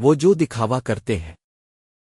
وہ جو دکھاوا کرتے ہیں۔